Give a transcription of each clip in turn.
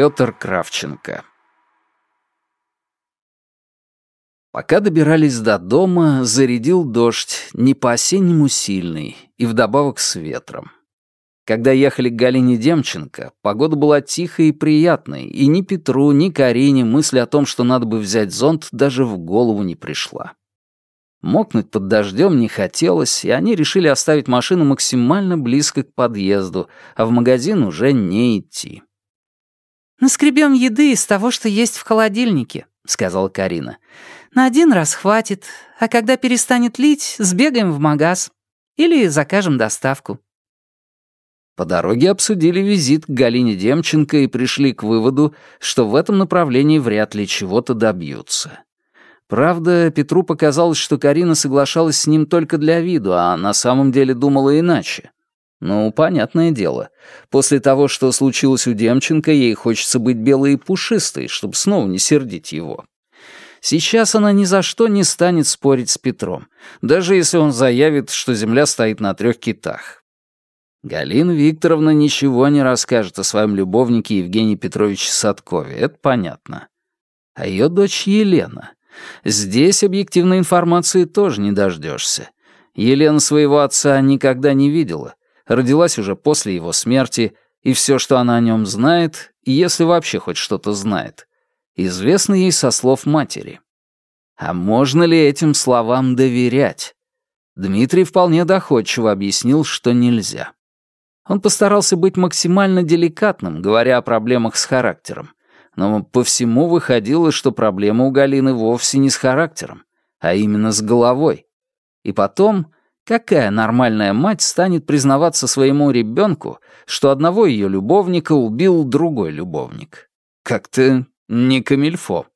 Петр Кравченко Пока добирались до дома, зарядил дождь, не по-осеннему сильный, и вдобавок с ветром. Когда ехали к Галине Демченко, погода была тихой и приятной, и ни Петру, ни Карине мысль о том, что надо бы взять зонт, даже в голову не пришла. Мокнуть под дождем не хотелось, и они решили оставить машину максимально близко к подъезду, а в магазин уже не идти. «Наскребем еды из того, что есть в холодильнике», — сказала Карина. На один раз хватит, а когда перестанет лить, сбегаем в магаз. Или закажем доставку». По дороге обсудили визит к Галине Демченко и пришли к выводу, что в этом направлении вряд ли чего-то добьются. Правда, Петру показалось, что Карина соглашалась с ним только для виду, а на самом деле думала иначе. Ну, понятное дело. После того, что случилось у Демченко, ей хочется быть белой и пушистой, чтобы снова не сердить его. Сейчас она ни за что не станет спорить с Петром, даже если он заявит, что земля стоит на трех китах. Галина Викторовна ничего не расскажет о своем любовнике Евгении Петровиче Садкове, это понятно. А ее дочь Елена. Здесь объективной информации тоже не дождешься. Елена своего отца никогда не видела, родилась уже после его смерти, и все, что она о нем знает, если вообще хоть что-то знает, известно ей со слов матери. А можно ли этим словам доверять? Дмитрий вполне доходчиво объяснил, что нельзя. Он постарался быть максимально деликатным, говоря о проблемах с характером, но по всему выходило, что проблема у Галины вовсе не с характером, а именно с головой. И потом, какая нормальная мать станет признаваться своему ребенку, что одного ее любовника убил другой любовник? Как-то не камильфо.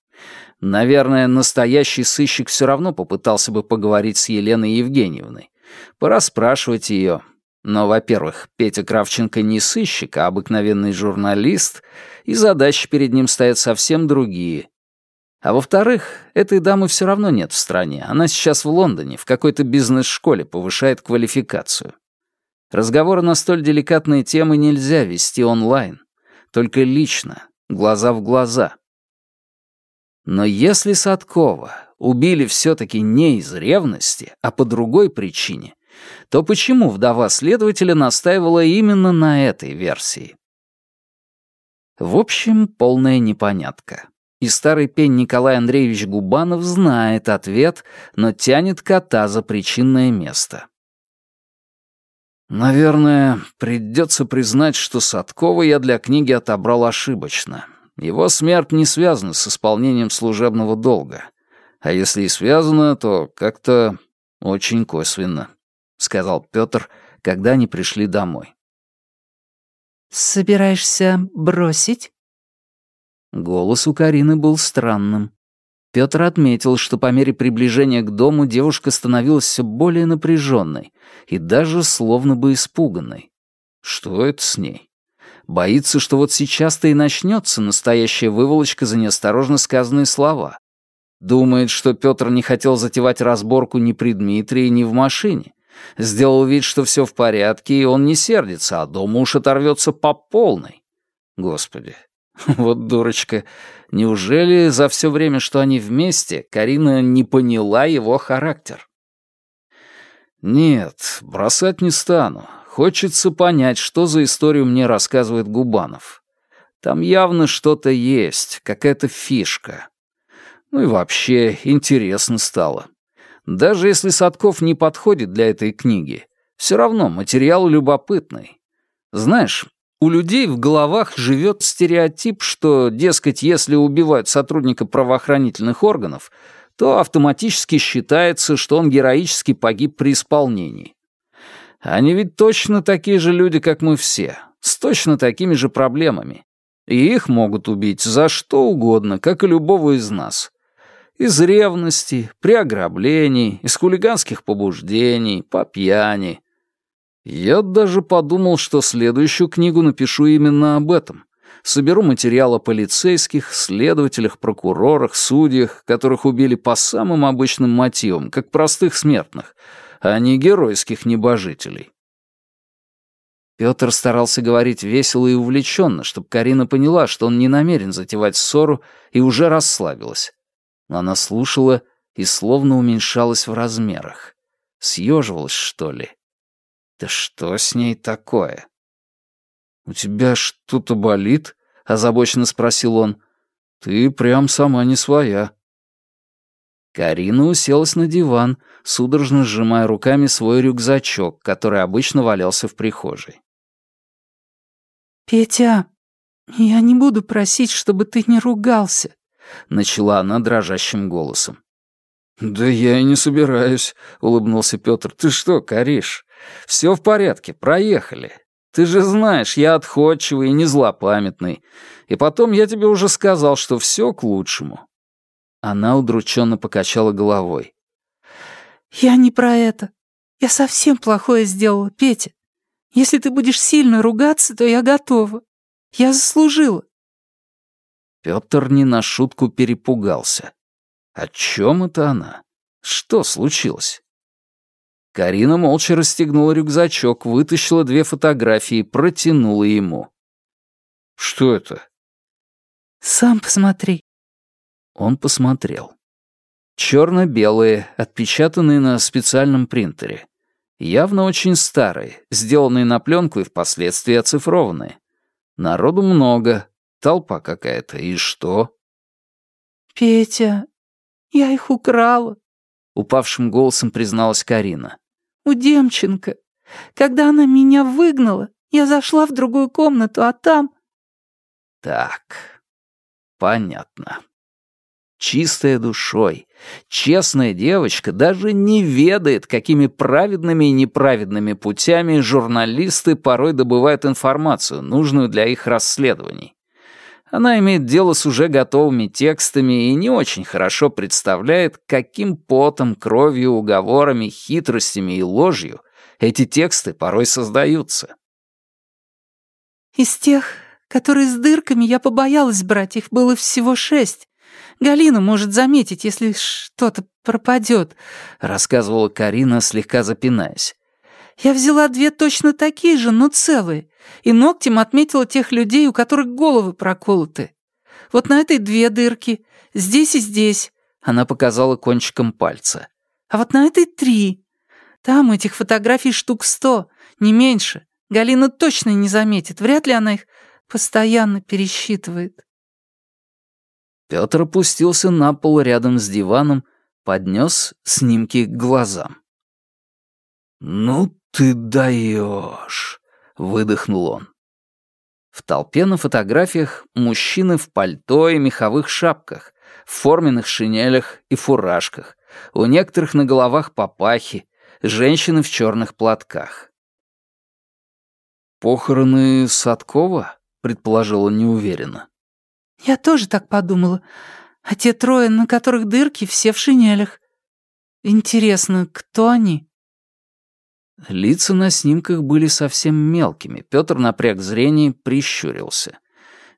Наверное, настоящий сыщик все равно попытался бы поговорить с Еленой Евгеньевной, пораспрашивать ее. Но, во-первых, Петя Кравченко не сыщик, а обыкновенный журналист, и задачи перед ним стоят совсем другие. А во-вторых, этой дамы все равно нет в стране. Она сейчас в Лондоне, в какой-то бизнес-школе повышает квалификацию. Разговоры на столь деликатные темы нельзя вести онлайн, только лично, глаза в глаза. Но если Садкова убили все-таки не из ревности, а по другой причине, то почему вдова следователя настаивала именно на этой версии? В общем, полная непонятка. И старый пень Николай Андреевич Губанов знает ответ, но тянет кота за причинное место. Наверное, придется признать, что Садкова я для книги отобрал ошибочно. Его смерть не связана с исполнением служебного долга. А если и связана, то как-то очень косвенно, — сказал Петр, когда они пришли домой. «Собираешься бросить?» Голос у Карины был странным. Петр отметил, что по мере приближения к дому девушка становилась все более напряженной и даже словно бы испуганной. Что это с ней? Боится, что вот сейчас-то и начнется настоящая выволочка за неосторожно сказанные слова. Думает, что Петр не хотел затевать разборку ни при Дмитрии, ни в машине. Сделал вид, что все в порядке, и он не сердится, а дома уж оторвется по полной. Господи, вот дурочка. Неужели за все время, что они вместе, Карина не поняла его характер? Нет, бросать не стану. Хочется понять, что за историю мне рассказывает Губанов. Там явно что-то есть, какая-то фишка. Ну и вообще, интересно стало. Даже если Садков не подходит для этой книги, все равно материал любопытный. Знаешь, у людей в головах живет стереотип, что, дескать, если убивают сотрудника правоохранительных органов, то автоматически считается, что он героически погиб при исполнении. Они ведь точно такие же люди, как мы все, с точно такими же проблемами. И их могут убить за что угодно, как и любого из нас. Из ревности, при ограблении, из хулиганских побуждений, по пьяни. Я даже подумал, что следующую книгу напишу именно об этом. Соберу материал о полицейских, следователях, прокурорах, судьях, которых убили по самым обычным мотивам, как простых смертных — а не геройских небожителей. Петр старался говорить весело и увлеченно, чтобы Карина поняла, что он не намерен затевать ссору и уже расслабилась. Но она слушала и словно уменьшалась в размерах. Съеживалась, что ли? Да что с ней такое? «У тебя что-то болит?» — озабоченно спросил он. «Ты прям сама не своя». Карина уселась на диван, судорожно сжимая руками свой рюкзачок, который обычно валялся в прихожей. «Петя, я не буду просить, чтобы ты не ругался», — начала она дрожащим голосом. «Да я и не собираюсь», — улыбнулся Петр. «Ты что, Кариш? Все в порядке, проехали. Ты же знаешь, я отходчивый и не злопамятный. И потом я тебе уже сказал, что все к лучшему». Она удрученно покачала головой. «Я не про это. Я совсем плохое сделала, Петя. Если ты будешь сильно ругаться, то я готова. Я заслужила». Петр не на шутку перепугался. О чем это она? Что случилось? Карина молча расстегнула рюкзачок, вытащила две фотографии и протянула ему. «Что это?» «Сам посмотри». Он посмотрел. Черно-белые, отпечатанные на специальном принтере. Явно очень старые, сделанные на пленку и впоследствии оцифрованные. Народу много, толпа какая-то, и что? «Петя, я их украла», — упавшим голосом призналась Карина у Демченко. Когда она меня выгнала, я зашла в другую комнату, а там...» «Так, понятно. Чистая душой, честная девочка даже не ведает, какими праведными и неправедными путями журналисты порой добывают информацию, нужную для их расследований. Она имеет дело с уже готовыми текстами и не очень хорошо представляет, каким потом, кровью, уговорами, хитростями и ложью эти тексты порой создаются. «Из тех, которые с дырками, я побоялась брать, их было всего шесть. Галина может заметить, если что-то пропадет», — рассказывала Карина, слегка запинаясь. «Я взяла две точно такие же, но целые и ногтем отметила тех людей, у которых головы проколоты. Вот на этой две дырки, здесь и здесь. Она показала кончиком пальца. А вот на этой три. Там этих фотографий штук сто, не меньше. Галина точно не заметит, вряд ли она их постоянно пересчитывает. Пётр опустился на пол рядом с диваном, поднес снимки к глазам. «Ну ты даешь! — выдохнул он. В толпе на фотографиях мужчины в пальто и меховых шапках, в форменных шинелях и фуражках, у некоторых на головах папахи, женщины в черных платках. «Похороны Садкова?» — предположил он неуверенно. «Я тоже так подумала. А те трое, на которых дырки, все в шинелях. Интересно, кто они?» Лица на снимках были совсем мелкими. Пётр напряг зрение, прищурился.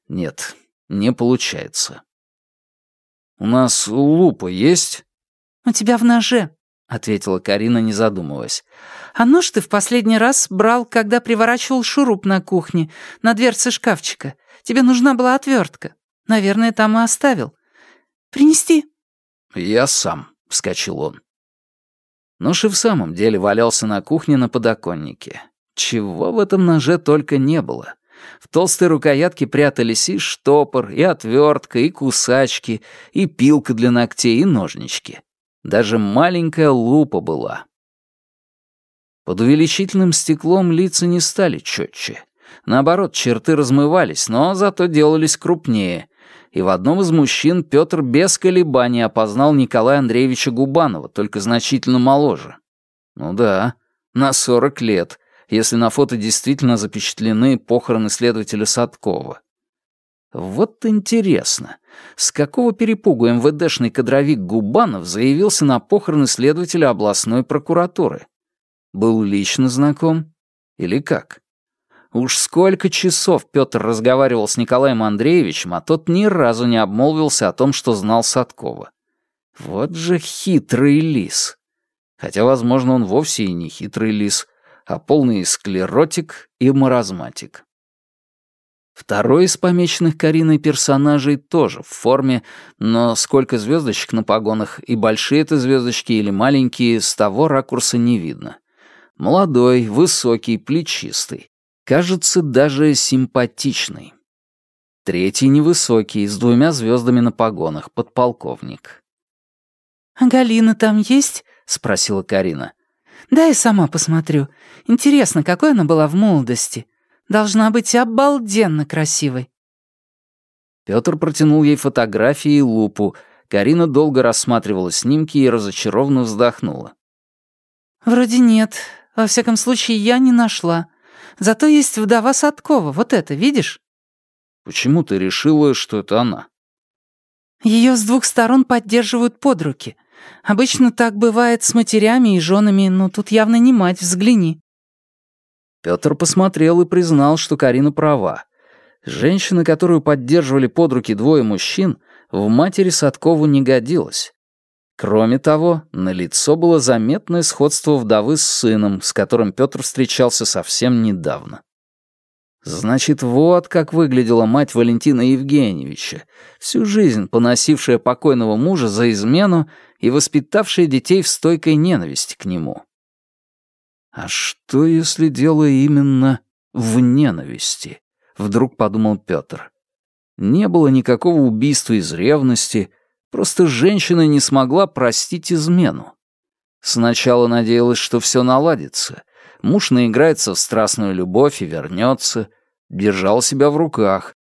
Нет, не получается. «У нас лупа есть?» «У тебя в ноже», — ответила Карина, не задумываясь. «А нож ты в последний раз брал, когда приворачивал шуруп на кухне, на дверце шкафчика. Тебе нужна была отвертка. Наверное, там и оставил. Принести?» «Я сам», — вскочил он. Нож и в самом деле валялся на кухне на подоконнике. Чего в этом ноже только не было. В толстой рукоятке прятались и штопор, и отвертка, и кусачки, и пилка для ногтей, и ножнички. Даже маленькая лупа была. Под увеличительным стеклом лица не стали четче. Наоборот, черты размывались, но зато делались крупнее, и в одном из мужчин Петр без колебаний опознал Николая Андреевича Губанова, только значительно моложе. Ну да, на 40 лет, если на фото действительно запечатлены похороны следователя Садкова. Вот интересно, с какого перепугу МВДшный кадровик Губанов заявился на похороны следователя областной прокуратуры? Был лично знаком? Или как? Уж сколько часов Петр разговаривал с Николаем Андреевичем, а тот ни разу не обмолвился о том, что знал Садкова. Вот же хитрый лис. Хотя, возможно, он вовсе и не хитрый лис, а полный склеротик и маразматик. Второй из помеченных Кариной персонажей тоже в форме, но сколько звездочек на погонах, и большие это звездочки или маленькие, с того ракурса не видно. Молодой, высокий, плечистый. Кажется, даже симпатичный. Третий невысокий, с двумя звездами на погонах, подполковник. «А Галина там есть?» — спросила Карина. «Да, я сама посмотрю. Интересно, какой она была в молодости. Должна быть обалденно красивой». Пётр протянул ей фотографии и лупу. Карина долго рассматривала снимки и разочарованно вздохнула. «Вроде нет. Во всяком случае, я не нашла. Зато есть вдова Садкова. Вот это, видишь?» «Почему ты решила, что это она?» Ее с двух сторон поддерживают под руки. Обычно так бывает с матерями и женами, но тут явно не мать, взгляни». Петр посмотрел и признал, что Карина права. Женщина, которую поддерживали под руки двое мужчин, в матери Садкову не годилась. Кроме того, на лицо было заметное сходство вдовы с сыном, с которым Петр встречался совсем недавно. Значит, вот как выглядела мать Валентина Евгеньевича, всю жизнь поносившая покойного мужа за измену и воспитавшая детей в стойкой ненависти к нему. А что, если дело именно в ненависти? Вдруг подумал Петр. Не было никакого убийства из ревности, просто женщина не смогла простить измену. Сначала надеялась, что все наладится, муж наиграется в страстную любовь и вернется, держал себя в руках.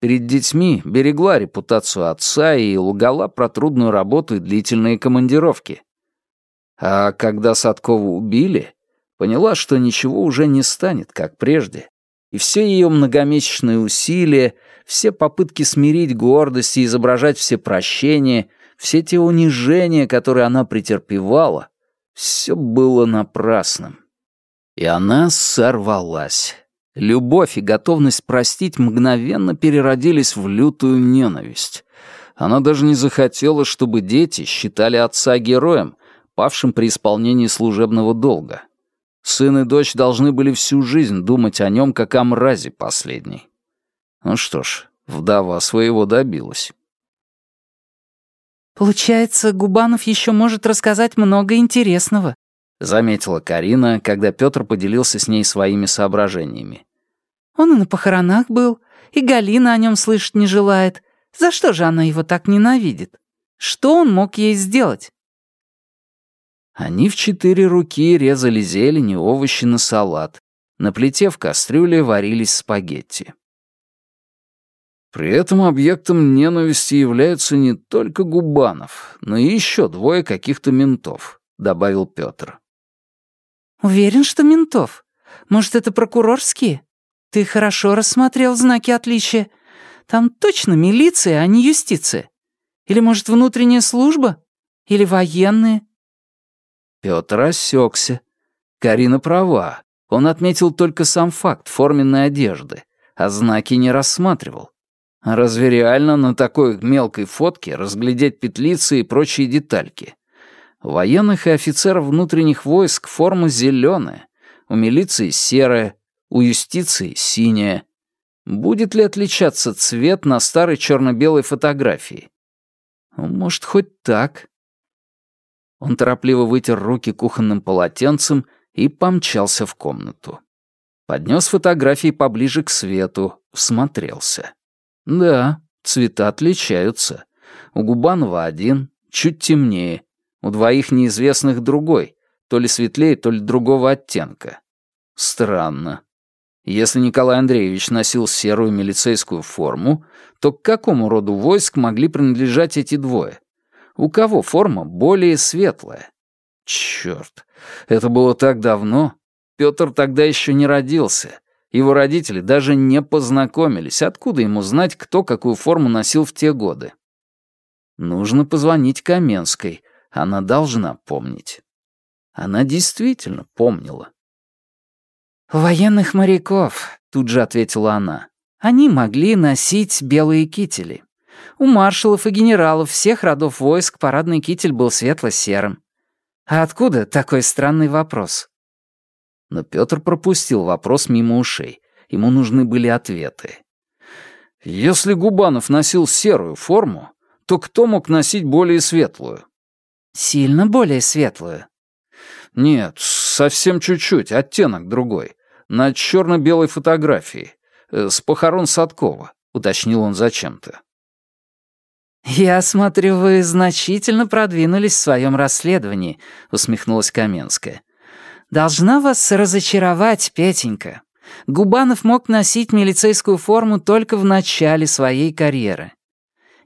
Перед детьми берегла репутацию отца и лгала про трудную работу и длительные командировки. А когда Садкова убили, поняла, что ничего уже не станет, как прежде. И все ее многомесячные усилия, все попытки смирить гордость и изображать все прощения, все те унижения, которые она претерпевала, все было напрасным. И она сорвалась. Любовь и готовность простить мгновенно переродились в лютую ненависть. Она даже не захотела, чтобы дети считали отца героем, павшим при исполнении служебного долга. Сын и дочь должны были всю жизнь думать о нем, как о мразе последней. Ну что ж, вдова своего добилась. «Получается, Губанов еще может рассказать много интересного», — заметила Карина, когда Петр поделился с ней своими соображениями. «Он и на похоронах был, и Галина о нем слышать не желает. За что же она его так ненавидит? Что он мог ей сделать?» Они в четыре руки резали зелень и овощи на салат. На плите в кастрюле варились спагетти. При этом объектом ненависти являются не только Губанов, но и еще двое каких-то ментов, добавил Петр. «Уверен, что ментов? Может, это прокурорские? Ты хорошо рассмотрел знаки отличия. Там точно милиция, а не юстиция. Или, может, внутренняя служба? Или военные?» Петр осекся. Карина права. Он отметил только сам факт форменной одежды, а знаки не рассматривал. Разве реально на такой мелкой фотке разглядеть петлицы и прочие детальки? У военных и офицеров внутренних войск форма зеленая, у милиции серая, у юстиции синяя. Будет ли отличаться цвет на старой черно-белой фотографии? Может, хоть так? Он торопливо вытер руки кухонным полотенцем и помчался в комнату. Поднес фотографии поближе к свету, всмотрелся. Да, цвета отличаются. У Губанова один, чуть темнее, у двоих неизвестных другой, то ли светлее, то ли другого оттенка. Странно. Если Николай Андреевич носил серую милицейскую форму, то к какому роду войск могли принадлежать эти двое? У кого форма более светлая? Черт, это было так давно. Петр тогда еще не родился. Его родители даже не познакомились. Откуда ему знать, кто какую форму носил в те годы? Нужно позвонить Каменской. Она должна помнить. Она действительно помнила. военных моряков», — тут же ответила она. «Они могли носить белые кители. У маршалов и генералов всех родов войск парадный китель был светло-серым. А откуда такой странный вопрос? Но Петр пропустил вопрос мимо ушей. Ему нужны были ответы. Если Губанов носил серую форму, то кто мог носить более светлую? Сильно более светлую. Нет, совсем чуть-чуть, оттенок другой. На черно-белой фотографии. Э, с похорон Садкова, уточнил он зачем-то. «Я смотрю, вы значительно продвинулись в своем расследовании», — усмехнулась Каменская. «Должна вас разочаровать, Петенька. Губанов мог носить милицейскую форму только в начале своей карьеры.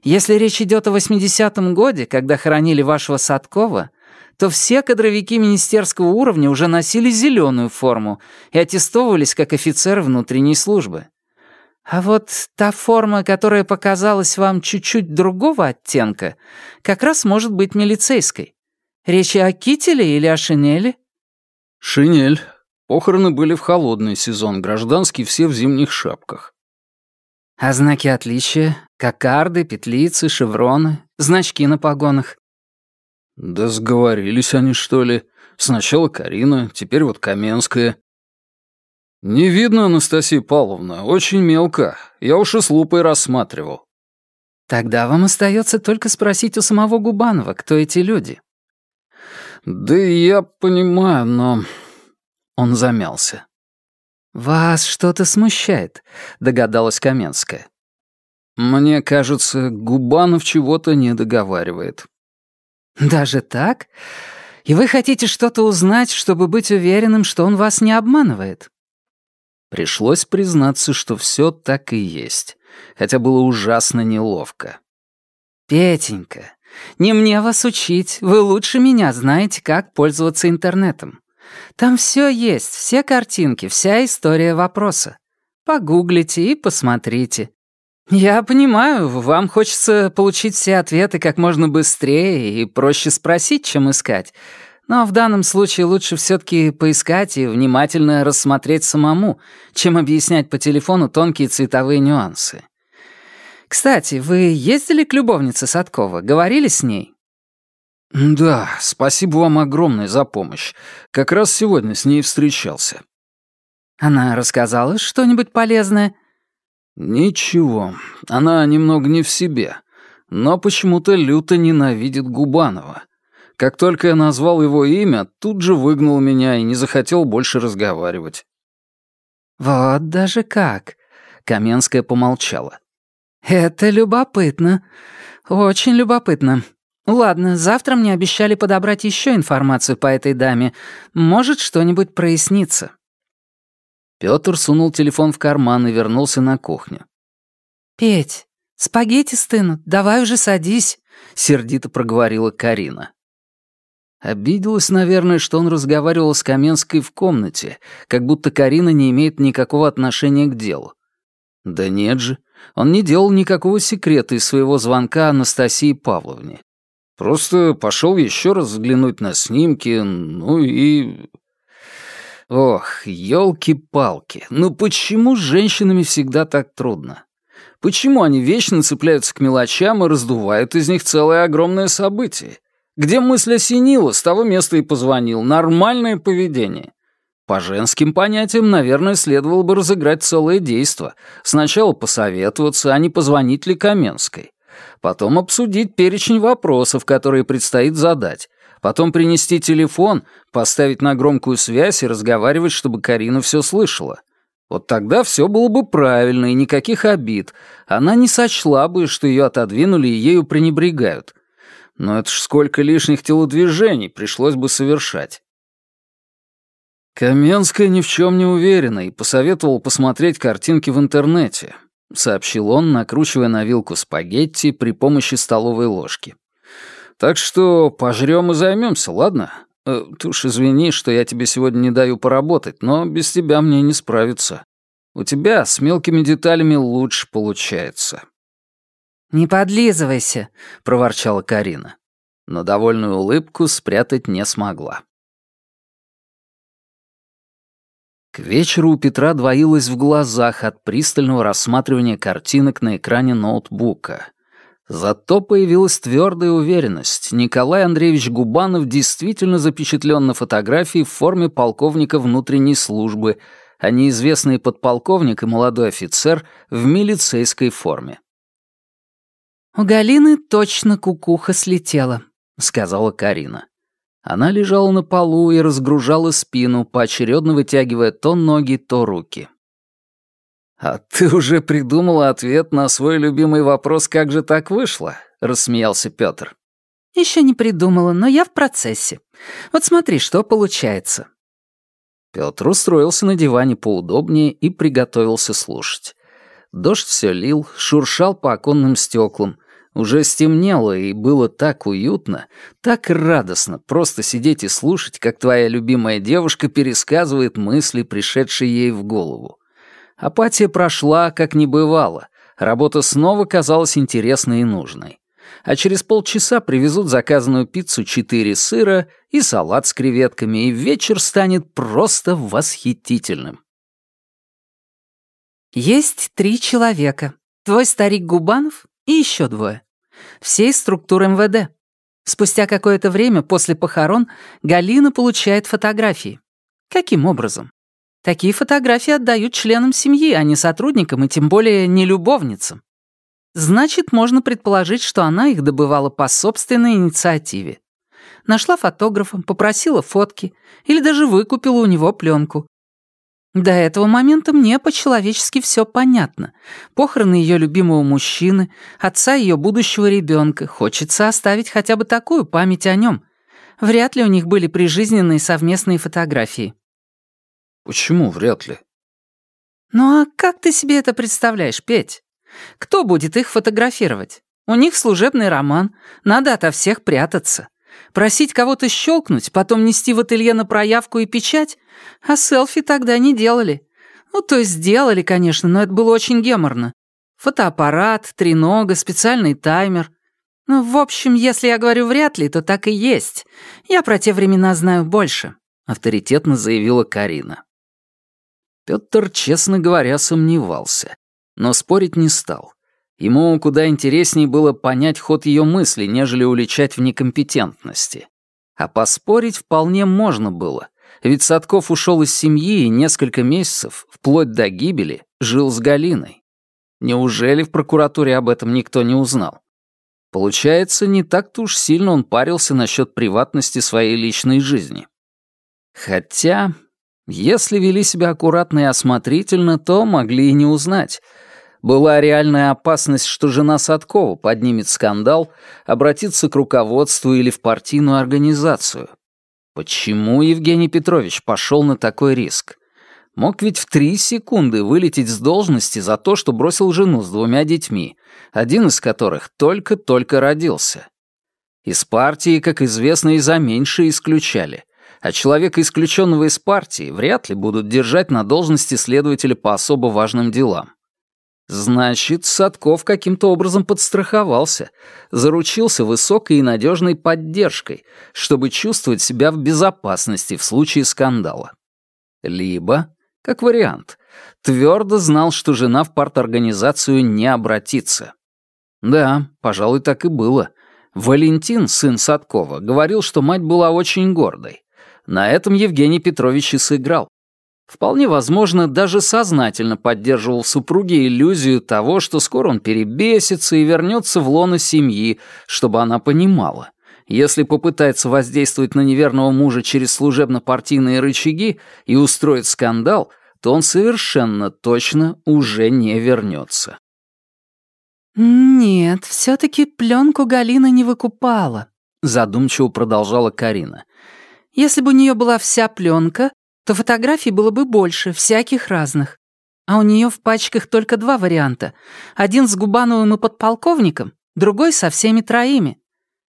Если речь идет о 80-м годе, когда хоронили вашего Садкова, то все кадровики министерского уровня уже носили зеленую форму и аттестовывались как офицеры внутренней службы. А вот та форма, которая показалась вам чуть-чуть другого оттенка, как раз может быть милицейской. Речь о кителе или о шинели? Шинель. Похороны были в холодный сезон, гражданские все в зимних шапках. А знаки отличия? Кокарды, петлицы, шевроны, значки на погонах? Да сговорились они, что ли. Сначала Карина, теперь вот Каменская. «Не видно, Анастасия Павловна, очень мелко. Я уж и с лупой рассматривал». «Тогда вам остается только спросить у самого Губанова, кто эти люди». «Да я понимаю, но...» Он замялся. «Вас что-то смущает», — догадалась Каменская. «Мне кажется, Губанов чего-то не договаривает». «Даже так? И вы хотите что-то узнать, чтобы быть уверенным, что он вас не обманывает?» Пришлось признаться, что все так и есть, хотя было ужасно неловко. «Петенька, не мне вас учить, вы лучше меня знаете, как пользоваться интернетом. Там все есть, все картинки, вся история вопроса. Погуглите и посмотрите. Я понимаю, вам хочется получить все ответы как можно быстрее и проще спросить, чем искать, но в данном случае лучше все-таки поискать и внимательно рассмотреть самому, чем объяснять по телефону тонкие цветовые нюансы. Кстати, вы ездили к любовнице Садкова, говорили с ней? «Да, спасибо вам огромное за помощь. Как раз сегодня с ней встречался». «Она рассказала что-нибудь полезное?» «Ничего. Она немного не в себе, но почему-то люто ненавидит Губанова. Как только я назвал его имя, тут же выгнал меня и не захотел больше разговаривать. «Вот даже как!» — Каменская помолчала. «Это любопытно. Очень любопытно. Ладно, завтра мне обещали подобрать еще информацию по этой даме. Может, что-нибудь прояснится». Пётр сунул телефон в карман и вернулся на кухню. «Петь, спагетти стынут, давай уже садись», — сердито проговорила Карина. Обиделась, наверное, что он разговаривал с Каменской в комнате, как будто Карина не имеет никакого отношения к делу. Да нет же, он не делал никакого секрета из своего звонка Анастасии Павловне. Просто пошел еще раз взглянуть на снимки, ну и... Ох, елки-палки, ну почему с женщинами всегда так трудно? Почему они вечно цепляются к мелочам и раздувают из них целое огромное событие? Где мысль осенила, с того места и позвонил. Нормальное поведение. По женским понятиям, наверное, следовало бы разыграть целое действо. Сначала посоветоваться, а не позвонить ли Каменской. Потом обсудить перечень вопросов, которые предстоит задать. Потом принести телефон, поставить на громкую связь и разговаривать, чтобы Карина все слышала. Вот тогда все было бы правильно и никаких обид. Она не сочла бы, что ее отодвинули и ею пренебрегают. Но это ж сколько лишних телодвижений пришлось бы совершать. Каменская ни в чем не уверена и посоветовал посмотреть картинки в интернете, сообщил он, накручивая на вилку спагетти при помощи столовой ложки. Так что пожрем и займемся, ладно? Э, ты уж извини, что я тебе сегодня не даю поработать, но без тебя мне не справиться. У тебя с мелкими деталями лучше получается. «Не подлизывайся», — проворчала Карина. Но довольную улыбку спрятать не смогла. К вечеру у Петра двоилось в глазах от пристального рассматривания картинок на экране ноутбука. Зато появилась твердая уверенность. Николай Андреевич Губанов действительно запечатлен на фотографии в форме полковника внутренней службы, а неизвестный подполковник и молодой офицер в милицейской форме. «У Галины точно кукуха слетела», — сказала Карина. Она лежала на полу и разгружала спину, поочередно вытягивая то ноги, то руки. «А ты уже придумала ответ на свой любимый вопрос «Как же так вышло?» — рассмеялся Пётр. Еще не придумала, но я в процессе. Вот смотри, что получается». Пётр устроился на диване поудобнее и приготовился слушать. Дождь все лил, шуршал по оконным стеклам. Уже стемнело, и было так уютно, так радостно просто сидеть и слушать, как твоя любимая девушка пересказывает мысли, пришедшие ей в голову. Апатия прошла, как не бывало. Работа снова казалась интересной и нужной. А через полчаса привезут заказанную пиццу четыре сыра и салат с креветками, и вечер станет просто восхитительным. Есть три человека. Твой старик Губанов и еще двое. Все из МВД. Спустя какое-то время после похорон Галина получает фотографии. Каким образом? Такие фотографии отдают членам семьи, а не сотрудникам и тем более не любовницам. Значит, можно предположить, что она их добывала по собственной инициативе. Нашла фотографа, попросила фотки или даже выкупила у него пленку. До этого момента мне по-человечески все понятно. Похороны ее любимого мужчины, отца ее будущего ребенка. Хочется оставить хотя бы такую память о нем. Вряд ли у них были прижизненные совместные фотографии. Почему вряд ли? Ну а как ты себе это представляешь, Петь? Кто будет их фотографировать? У них служебный роман, надо ото всех прятаться. Просить кого-то щелкнуть, потом нести в ателье на проявку и печать? А селфи тогда не делали. Ну, то есть сделали, конечно, но это было очень геморно. Фотоаппарат, тренога, специальный таймер. Ну, в общем, если я говорю «вряд ли», то так и есть. Я про те времена знаю больше», — авторитетно заявила Карина. Пётр, честно говоря, сомневался, но спорить не стал. Ему куда интереснее было понять ход ее мысли, нежели уличать в некомпетентности. А поспорить вполне можно было, ведь Садков ушел из семьи и несколько месяцев, вплоть до гибели, жил с Галиной. Неужели в прокуратуре об этом никто не узнал? Получается, не так-то уж сильно он парился насчет приватности своей личной жизни. Хотя если вели себя аккуратно и осмотрительно, то могли и не узнать. Была реальная опасность, что жена Садкова поднимет скандал, обратится к руководству или в партийную организацию. Почему Евгений Петрович пошел на такой риск? Мог ведь в три секунды вылететь с должности за то, что бросил жену с двумя детьми, один из которых только-только родился. Из партии, как известно, и за меньшее исключали а человека, исключенного из партии, вряд ли будут держать на должности следователя по особо важным делам. Значит, Садков каким-то образом подстраховался, заручился высокой и надежной поддержкой, чтобы чувствовать себя в безопасности в случае скандала. Либо, как вариант, твердо знал, что жена в парторганизацию не обратится. Да, пожалуй, так и было. Валентин, сын Садкова, говорил, что мать была очень гордой. На этом Евгений Петрович и сыграл. Вполне возможно, даже сознательно поддерживал в супруге иллюзию того, что скоро он перебесится и вернется в лоно семьи, чтобы она понимала. Если попытается воздействовать на неверного мужа через служебно-партийные рычаги и устроит скандал, то он совершенно точно уже не вернется. «Нет, все-таки пленку Галина не выкупала», — задумчиво продолжала Карина. Если бы у нее была вся пленка, то фотографий было бы больше, всяких разных. А у нее в пачках только два варианта. Один с Губановым и подполковником, другой со всеми троими.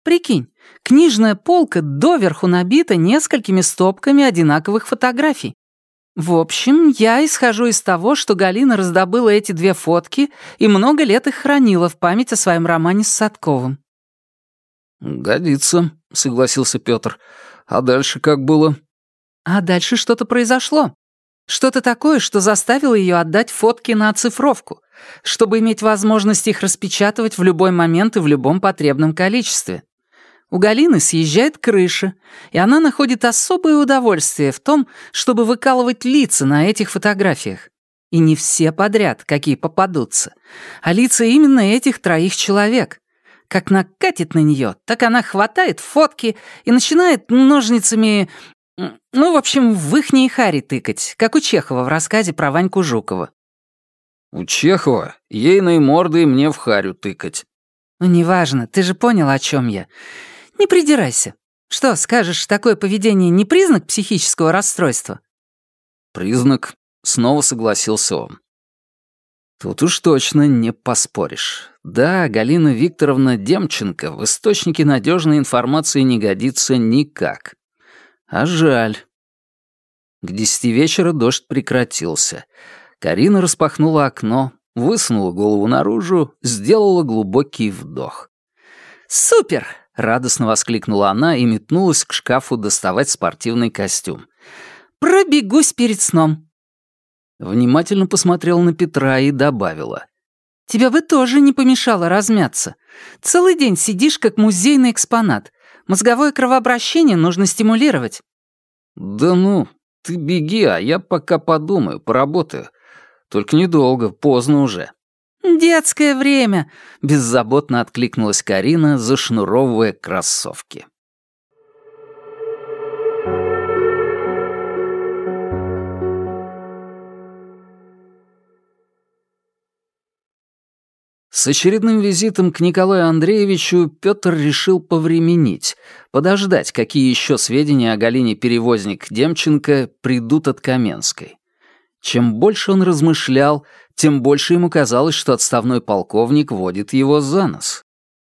Прикинь, книжная полка доверху набита несколькими стопками одинаковых фотографий. В общем, я исхожу из того, что Галина раздобыла эти две фотки и много лет их хранила в память о своем романе с Садковым. «Годится», — согласился Петр. А дальше как было?» «А дальше что-то произошло. Что-то такое, что заставило ее отдать фотки на оцифровку, чтобы иметь возможность их распечатывать в любой момент и в любом потребном количестве. У Галины съезжает крыша, и она находит особое удовольствие в том, чтобы выкалывать лица на этих фотографиях. И не все подряд, какие попадутся, а лица именно этих троих человек. Как накатит на нее, так она хватает фотки и начинает ножницами... Ну, в общем, в ихней харе тыкать, как у Чехова в рассказе про Ваньку Жукова. «У Чехова ейной мордой мне в харю тыкать». «Ну, неважно, ты же понял, о чем я. Не придирайся. Что, скажешь, такое поведение не признак психического расстройства?» «Признак», — снова согласился он. Тут уж точно не поспоришь. Да, Галина Викторовна Демченко в источнике надежной информации не годится никак. А жаль. К десяти вечера дождь прекратился. Карина распахнула окно, высунула голову наружу, сделала глубокий вдох. «Супер!» — радостно воскликнула она и метнулась к шкафу доставать спортивный костюм. «Пробегусь перед сном». Внимательно посмотрела на Петра и добавила. «Тебе бы тоже не помешало размяться. Целый день сидишь, как музейный экспонат. Мозговое кровообращение нужно стимулировать». «Да ну, ты беги, а я пока подумаю, поработаю. Только недолго, поздно уже». «Детское время!» — беззаботно откликнулась Карина, зашнуровывая кроссовки. С очередным визитом к Николаю Андреевичу Петр решил повременить, подождать, какие еще сведения о Галине Перевозник Демченко придут от Каменской. Чем больше он размышлял, тем больше ему казалось, что отставной полковник водит его за нос.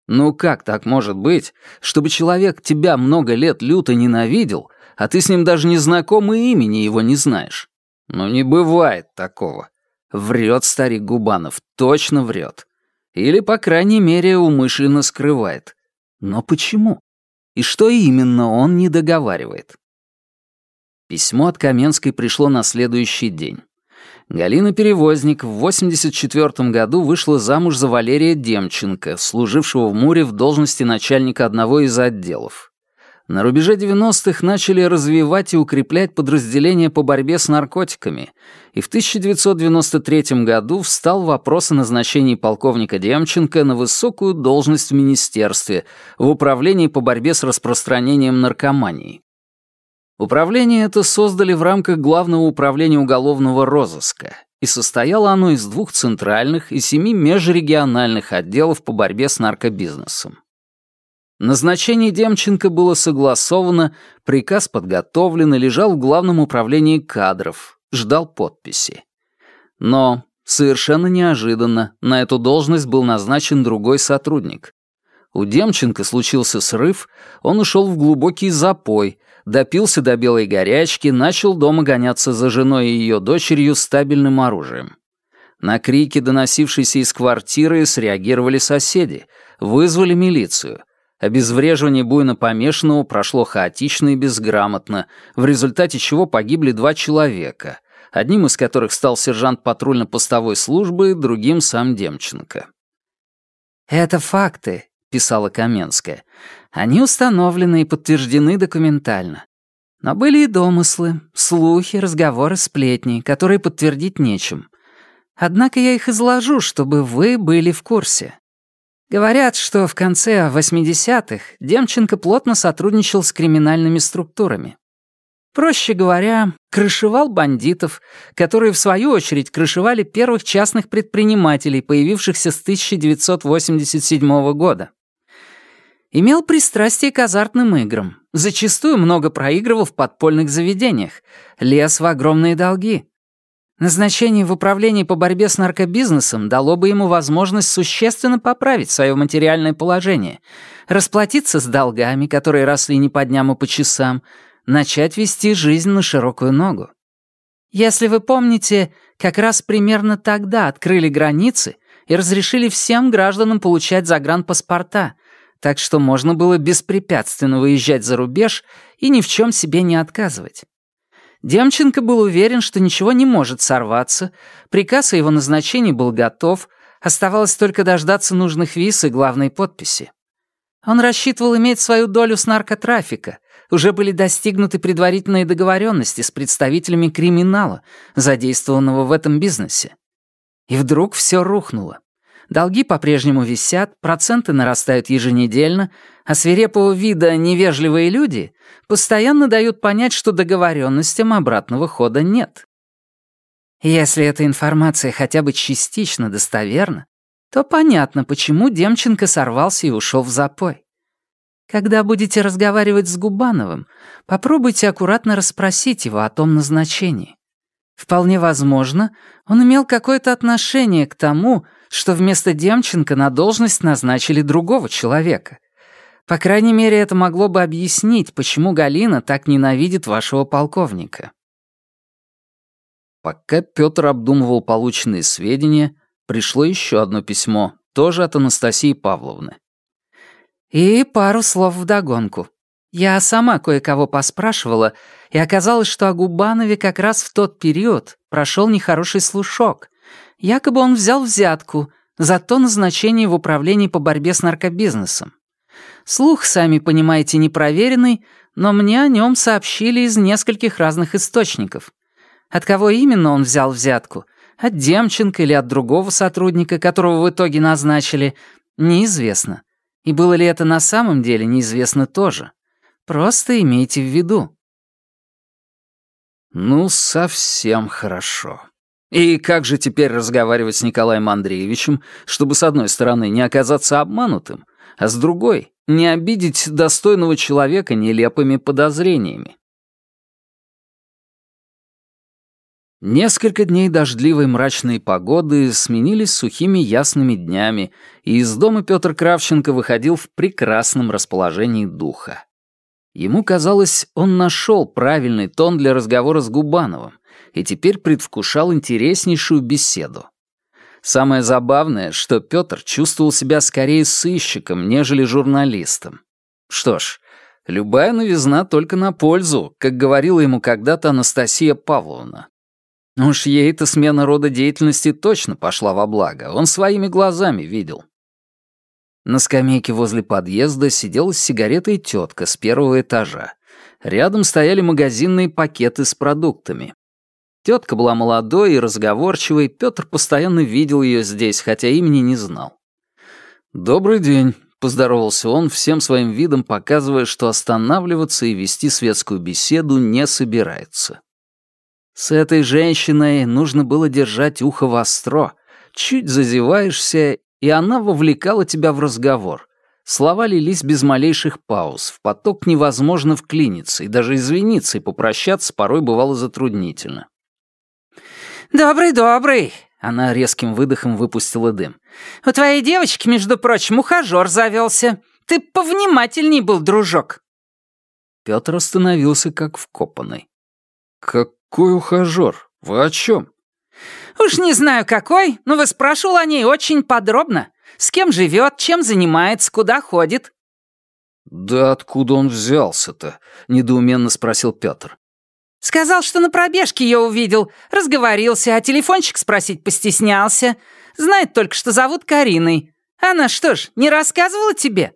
Ну как так может быть, чтобы человек тебя много лет люто ненавидел, а ты с ним даже не знаком и имени его не знаешь? Ну не бывает такого. Врет старик Губанов, точно врет. Или, по крайней мере, умышленно скрывает. Но почему? И что именно он не договаривает? Письмо от Каменской пришло на следующий день. Галина Перевозник в 84 году вышла замуж за Валерия Демченко, служившего в Муре в должности начальника одного из отделов. На рубеже 90-х начали развивать и укреплять подразделения по борьбе с наркотиками, и в 1993 году встал вопрос о назначении полковника Демченко на высокую должность в министерстве в управлении по борьбе с распространением наркомании. Управление это создали в рамках Главного управления уголовного розыска, и состояло оно из двух центральных и семи межрегиональных отделов по борьбе с наркобизнесом. Назначение Демченко было согласовано, приказ подготовлен и лежал в Главном управлении кадров, ждал подписи. Но совершенно неожиданно на эту должность был назначен другой сотрудник. У Демченко случился срыв, он ушел в глубокий запой, допился до белой горячки, начал дома гоняться за женой и ее дочерью стабильным оружием. На крики, доносившиеся из квартиры, среагировали соседи, вызвали милицию. Обезвреживание буйно помешанного прошло хаотично и безграмотно, в результате чего погибли два человека, одним из которых стал сержант патрульно-постовой службы, другим сам Демченко. «Это факты», — писала Каменская. Они установлены и подтверждены документально. Но были и домыслы, слухи, разговоры, сплетни, которые подтвердить нечем. Однако я их изложу, чтобы вы были в курсе. Говорят, что в конце 80-х Демченко плотно сотрудничал с криминальными структурами. Проще говоря, крышевал бандитов, которые, в свою очередь, крышевали первых частных предпринимателей, появившихся с 1987 года. Имел пристрастие к азартным играм, зачастую много проигрывал в подпольных заведениях, лез в огромные долги. Назначение в управлении по борьбе с наркобизнесом дало бы ему возможность существенно поправить свое материальное положение, расплатиться с долгами, которые росли не по дням, а по часам, начать вести жизнь на широкую ногу. Если вы помните, как раз примерно тогда открыли границы и разрешили всем гражданам получать загранпаспорта — так что можно было беспрепятственно выезжать за рубеж и ни в чем себе не отказывать. Демченко был уверен, что ничего не может сорваться, приказ о его назначении был готов, оставалось только дождаться нужных виз и главной подписи. Он рассчитывал иметь свою долю с наркотрафика, уже были достигнуты предварительные договоренности с представителями криминала, задействованного в этом бизнесе. И вдруг все рухнуло. Долги по-прежнему висят, проценты нарастают еженедельно, а свирепого вида невежливые люди постоянно дают понять, что договоренностям обратного хода нет. Если эта информация хотя бы частично достоверна, то понятно, почему Демченко сорвался и ушел в запой. Когда будете разговаривать с Губановым, попробуйте аккуратно расспросить его о том назначении. Вполне возможно, он имел какое-то отношение к тому, что вместо Демченко на должность назначили другого человека. По крайней мере, это могло бы объяснить, почему Галина так ненавидит вашего полковника. Пока Петр обдумывал полученные сведения, пришло еще одно письмо, тоже от Анастасии Павловны. И пару слов вдогонку. Я сама кое-кого поспрашивала, и оказалось, что о Губанове как раз в тот период прошел нехороший слушок. Якобы он взял взятку за то назначение в управлении по борьбе с наркобизнесом. Слух, сами понимаете, непроверенный, но мне о нем сообщили из нескольких разных источников. От кого именно он взял взятку? От Демченко или от другого сотрудника, которого в итоге назначили, неизвестно. И было ли это на самом деле, неизвестно тоже. Просто имейте в виду. Ну, совсем хорошо. И как же теперь разговаривать с Николаем Андреевичем, чтобы с одной стороны не оказаться обманутым, а с другой — не обидеть достойного человека нелепыми подозрениями? Несколько дней дождливой мрачной погоды сменились сухими ясными днями, и из дома Петр Кравченко выходил в прекрасном расположении духа. Ему казалось, он нашел правильный тон для разговора с Губановым и теперь предвкушал интереснейшую беседу. Самое забавное, что Петр чувствовал себя скорее сыщиком, нежели журналистом. Что ж, любая новизна только на пользу, как говорила ему когда-то Анастасия Павловна. Уж ей-то смена рода деятельности точно пошла во благо, он своими глазами видел. На скамейке возле подъезда сидела с сигаретой тетка с первого этажа. Рядом стояли магазинные пакеты с продуктами. Тетка была молодой и разговорчивой, Петр постоянно видел ее здесь, хотя имени не знал. «Добрый день», — поздоровался он, всем своим видом показывая, что останавливаться и вести светскую беседу не собирается. С этой женщиной нужно было держать ухо востро. Чуть зазеваешься, и она вовлекала тебя в разговор. Слова лились без малейших пауз, в поток невозможно вклиниться, и даже извиниться и попрощаться порой бывало затруднительно. «Добрый, добрый!» — она резким выдохом выпустила дым. «У твоей девочки, между прочим, ухажёр завелся. Ты повнимательней был, дружок!» Пётр остановился как вкопанный. «Как «Какой ухажёр? Вы о чем? «Уж не знаю какой, но выспрашивал о ней очень подробно. С кем живет, чем занимается, куда ходит». «Да откуда он взялся-то?» — недоуменно спросил Пётр. «Сказал, что на пробежке ее увидел, разговорился, а телефончик спросить постеснялся. Знает только, что зовут Кариной. Она что ж, не рассказывала тебе?»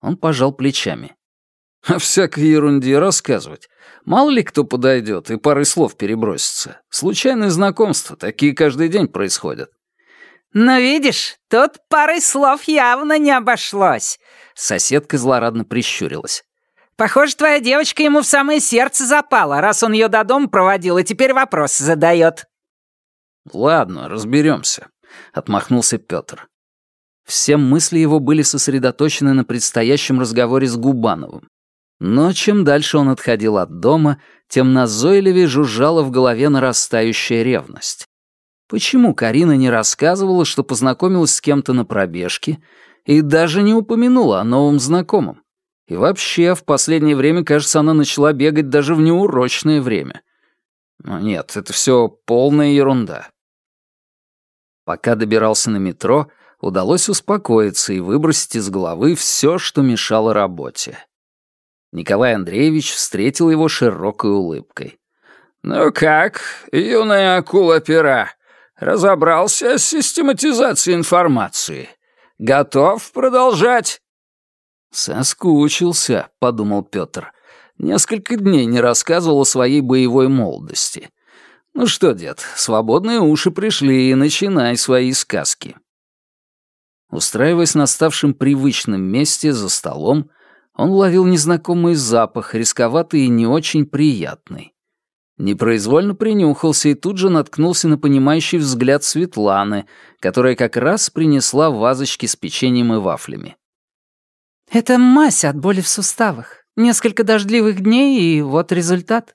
Он пожал плечами. «О всякой ерунде рассказывать. Мало ли кто подойдет и парой слов перебросится. Случайные знакомства, такие каждый день происходят. «Но видишь, тут парой слов явно не обошлось», — соседка злорадно прищурилась. «Похоже, твоя девочка ему в самое сердце запала, раз он ее до дома проводил и теперь вопросы задает». «Ладно, разберемся», — отмахнулся Петр. Все мысли его были сосредоточены на предстоящем разговоре с Губановым. Но чем дальше он отходил от дома, тем назойливее жужжала в голове нарастающая ревность. Почему Карина не рассказывала, что познакомилась с кем-то на пробежке, и даже не упомянула о новом знакомом? И вообще, в последнее время, кажется, она начала бегать даже в неурочное время. Но нет, это все полная ерунда. Пока добирался на метро, удалось успокоиться и выбросить из головы все, что мешало работе. Николай Андреевич встретил его широкой улыбкой. «Ну как, юная акула-пера, разобрался с систематизацией информации? Готов продолжать?» «Соскучился», — подумал Пётр. Несколько дней не рассказывал о своей боевой молодости. «Ну что, дед, свободные уши пришли, и начинай свои сказки». Устраиваясь на ставшем привычном месте за столом, он ловил незнакомый запах, рисковатый и не очень приятный. Непроизвольно принюхался и тут же наткнулся на понимающий взгляд Светланы, которая как раз принесла вазочки с печеньем и вафлями. «Это мазь от боли в суставах. Несколько дождливых дней, и вот результат».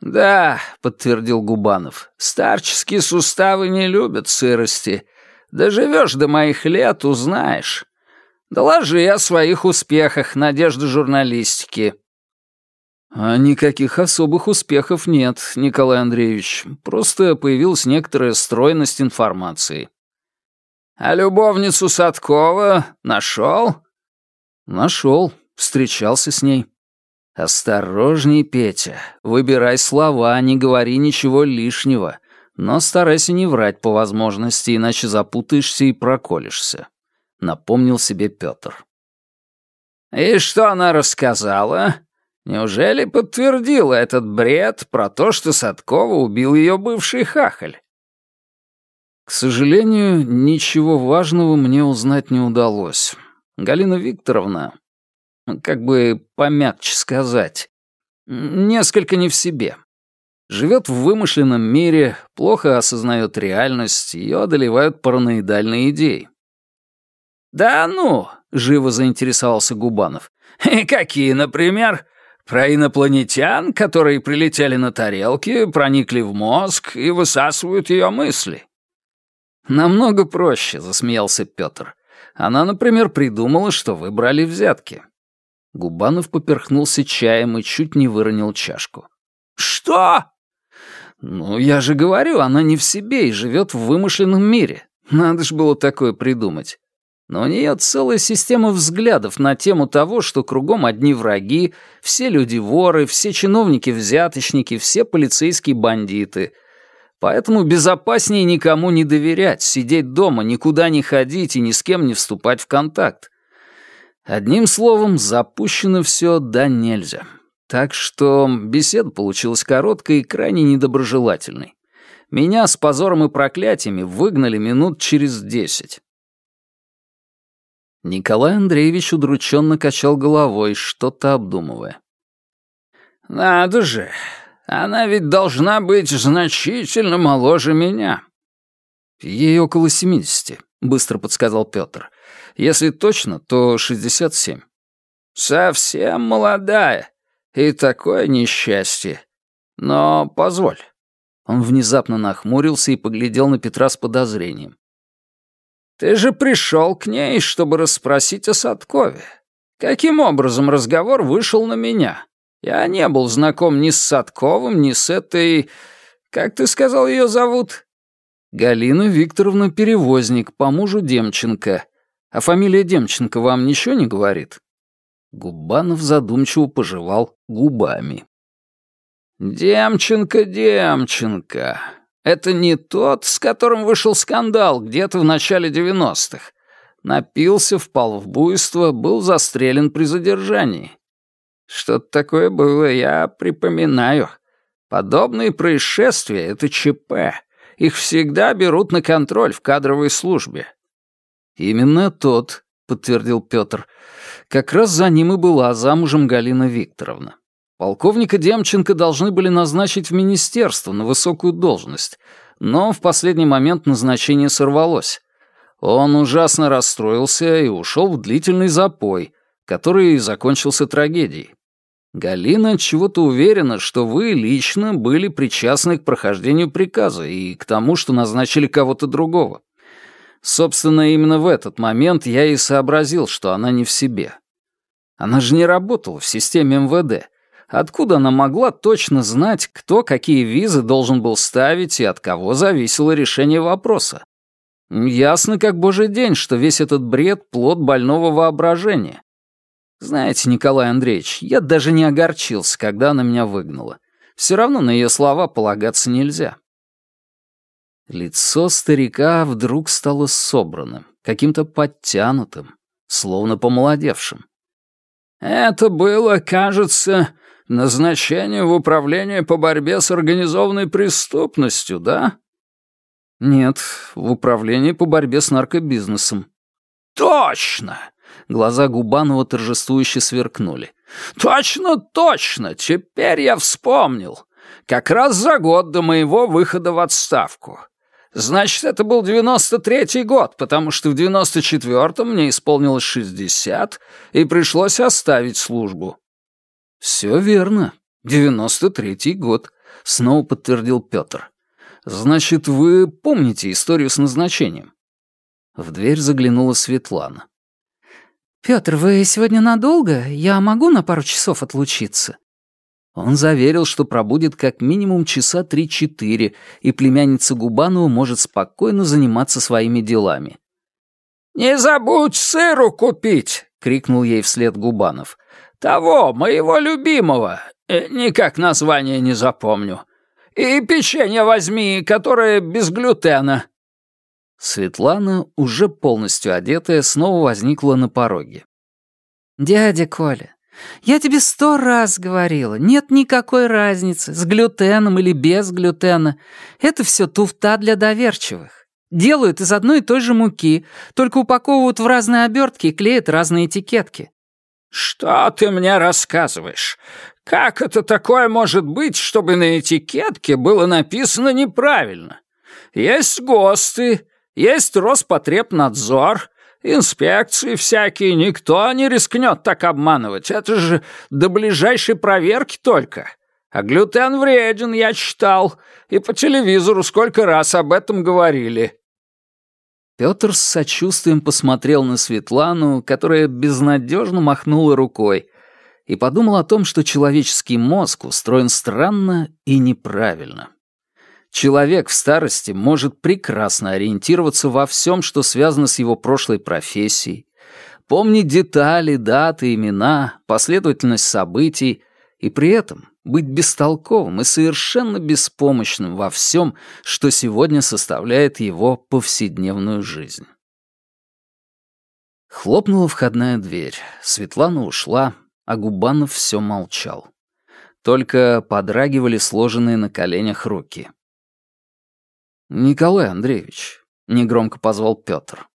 «Да», — подтвердил Губанов, — «старческие суставы не любят сырости. Доживешь до моих лет, узнаешь. Доложи о своих успехах, надежды журналистики». «А никаких особых успехов нет, Николай Андреевич. Просто появилась некоторая стройность информации». «А любовницу Садкова нашел?» «Нашел. Встречался с ней». «Осторожней, Петя. Выбирай слова, не говори ничего лишнего. Но старайся не врать по возможности, иначе запутаешься и проколешься», — напомнил себе Петр. «И что она рассказала? Неужели подтвердила этот бред про то, что Садкова убил ее бывший хахаль?» К сожалению, ничего важного мне узнать не удалось. Галина Викторовна, как бы помягче сказать, несколько не в себе. Живет в вымышленном мире, плохо осознает реальность, ее одолевают параноидальные идеи. «Да ну!» — живо заинтересовался Губанов. «И какие, например? Про инопланетян, которые прилетели на тарелке, проникли в мозг и высасывают ее мысли?» «Намного проще», — засмеялся Петр. «Она, например, придумала, что вы брали взятки». Губанов поперхнулся чаем и чуть не выронил чашку. «Что?» «Ну, я же говорю, она не в себе и живет в вымышленном мире. Надо же было такое придумать. Но у нее целая система взглядов на тему того, что кругом одни враги, все люди воры, все чиновники взяточники, все полицейские бандиты. Поэтому безопаснее никому не доверять, сидеть дома, никуда не ходить и ни с кем не вступать в контакт. Одним словом, запущено все да нельзя. Так что беседа получилась короткой и крайне недоброжелательной. Меня с позором и проклятиями выгнали минут через десять. Николай Андреевич удрученно качал головой, что-то обдумывая. «Надо же, она ведь должна быть значительно моложе меня». «Ей около семидесяти», — быстро подсказал Петр. «Если точно, то шестьдесят семь». «Совсем молодая. И такое несчастье. Но позволь». Он внезапно нахмурился и поглядел на Петра с подозрением. «Ты же пришел к ней, чтобы расспросить о Садкове. Каким образом разговор вышел на меня? Я не был знаком ни с Садковым, ни с этой... Как ты сказал, ее зовут?» «Галина Викторовна Перевозник, по мужу Демченко. А фамилия Демченко вам ничего не говорит?» Губанов задумчиво пожевал губами. «Демченко, Демченко. Это не тот, с которым вышел скандал где-то в начале девяностых. Напился, впал в буйство, был застрелен при задержании. Что-то такое было, я припоминаю. Подобные происшествия — это ЧП. Их всегда берут на контроль в кадровой службе». «Именно тот», — подтвердил Петр. Как раз за ним и была замужем Галина Викторовна. Полковника Демченко должны были назначить в министерство на высокую должность, но в последний момент назначение сорвалось. Он ужасно расстроился и ушел в длительный запой, который закончился трагедией. Галина чего-то уверена, что вы лично были причастны к прохождению приказа и к тому, что назначили кого-то другого. Собственно, именно в этот момент я и сообразил, что она не в себе. Она же не работала в системе МВД. Откуда она могла точно знать, кто какие визы должен был ставить и от кого зависело решение вопроса? Ясно как божий день, что весь этот бред — плод больного воображения. Знаете, Николай Андреевич, я даже не огорчился, когда она меня выгнала. Все равно на ее слова полагаться нельзя. Лицо старика вдруг стало собранным, каким-то подтянутым, словно помолодевшим. «Это было, кажется, назначение в управление по борьбе с организованной преступностью, да?» «Нет, в управлении по борьбе с наркобизнесом». «Точно!» Глаза Губанова торжествующе сверкнули. «Точно, точно! Теперь я вспомнил. Как раз за год до моего выхода в отставку. Значит, это был 93-й год, потому что в 94-м мне исполнилось 60, и пришлось оставить службу». «Все верно. 93-й год», — снова подтвердил Петр. «Значит, вы помните историю с назначением?» В дверь заглянула Светлана. «Пётр, вы сегодня надолго? Я могу на пару часов отлучиться?» Он заверил, что пробудет как минимум часа три-четыре, и племянница Губанова может спокойно заниматься своими делами. «Не забудь сыру купить!» — крикнул ей вслед Губанов. «Того, моего любимого! Э, никак название не запомню. И печенье возьми, которое без глютена. Светлана, уже полностью одетая, снова возникла на пороге. «Дядя Коля, я тебе сто раз говорила, нет никакой разницы, с глютеном или без глютена. Это все туфта для доверчивых. Делают из одной и той же муки, только упаковывают в разные обертки и клеят разные этикетки». «Что ты мне рассказываешь? Как это такое может быть, чтобы на этикетке было написано неправильно? Есть ГОСТы, есть Роспотребнадзор, инспекции всякие, никто не рискнет так обманывать. Это же до ближайшей проверки только. А глютен вреден, я читал, и по телевизору сколько раз об этом говорили». Пётр с сочувствием посмотрел на Светлану, которая безнадежно махнула рукой, и подумал о том, что человеческий мозг устроен странно и неправильно. Человек в старости может прекрасно ориентироваться во всем, что связано с его прошлой профессией, помнить детали, даты, имена, последовательность событий, и при этом быть бестолковым и совершенно беспомощным во всем, что сегодня составляет его повседневную жизнь. Хлопнула входная дверь, Светлана ушла, а Губанов все молчал. Только подрагивали сложенные на коленях руки. «Николай Андреевич», — негромко позвал Петр.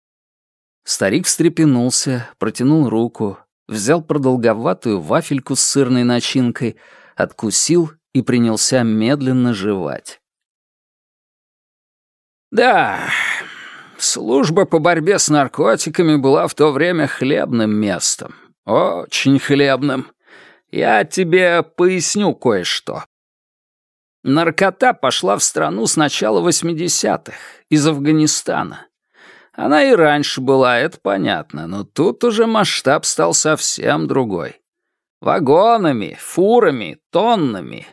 Старик встрепенулся, протянул руку, взял продолговатую вафельку с сырной начинкой, откусил и принялся медленно жевать. «Да, служба по борьбе с наркотиками была в то время хлебным местом. Очень хлебным. Я тебе поясню кое-что. Наркота пошла в страну с начала 80-х, из Афганистана. Она и раньше была, это понятно, но тут уже масштаб стал совсем другой. Вагонами, фурами, тоннами.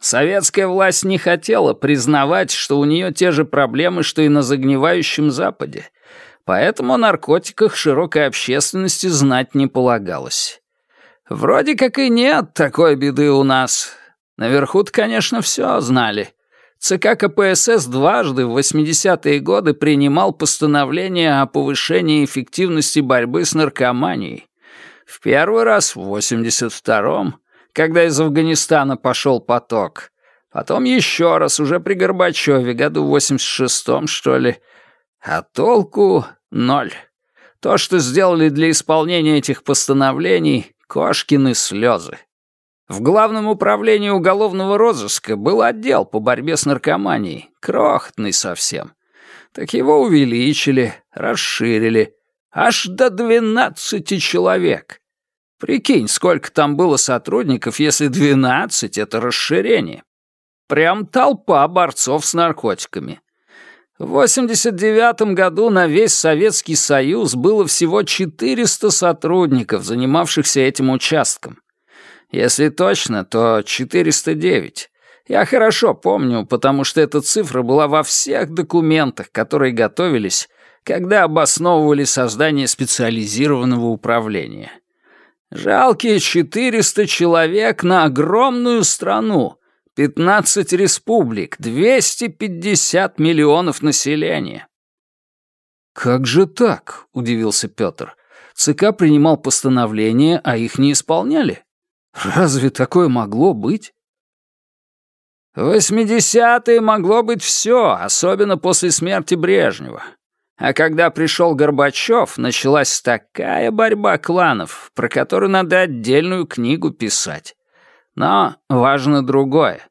Советская власть не хотела признавать, что у нее те же проблемы, что и на загнивающем Западе, поэтому о наркотиках широкой общественности знать не полагалось. Вроде как и нет такой беды у нас, Наверху-то, конечно, все знали. ЦК КПСС дважды в 80-е годы принимал постановление о повышении эффективности борьбы с наркоманией. В первый раз в 82-м, когда из Афганистана пошел поток. Потом еще раз, уже при Горбачеве, году в 86-м, что ли. А толку — ноль. То, что сделали для исполнения этих постановлений — кошкины слезы. В Главном управлении уголовного розыска был отдел по борьбе с наркоманией, крохотный совсем. Так его увеличили, расширили. Аж до двенадцати человек. Прикинь, сколько там было сотрудников, если двенадцать — это расширение. Прям толпа борцов с наркотиками. В 89 году на весь Советский Союз было всего 400 сотрудников, занимавшихся этим участком. Если точно, то 409. Я хорошо помню, потому что эта цифра была во всех документах, которые готовились, когда обосновывали создание специализированного управления. Жалкие 400 человек на огромную страну, 15 республик, 250 миллионов населения. «Как же так?» — удивился Петр. «ЦК принимал постановления, а их не исполняли? Разве такое могло быть?» В 80-е могло быть все, особенно после смерти Брежнева. А когда пришел Горбачев, началась такая борьба кланов, про которую надо отдельную книгу писать. Но важно другое.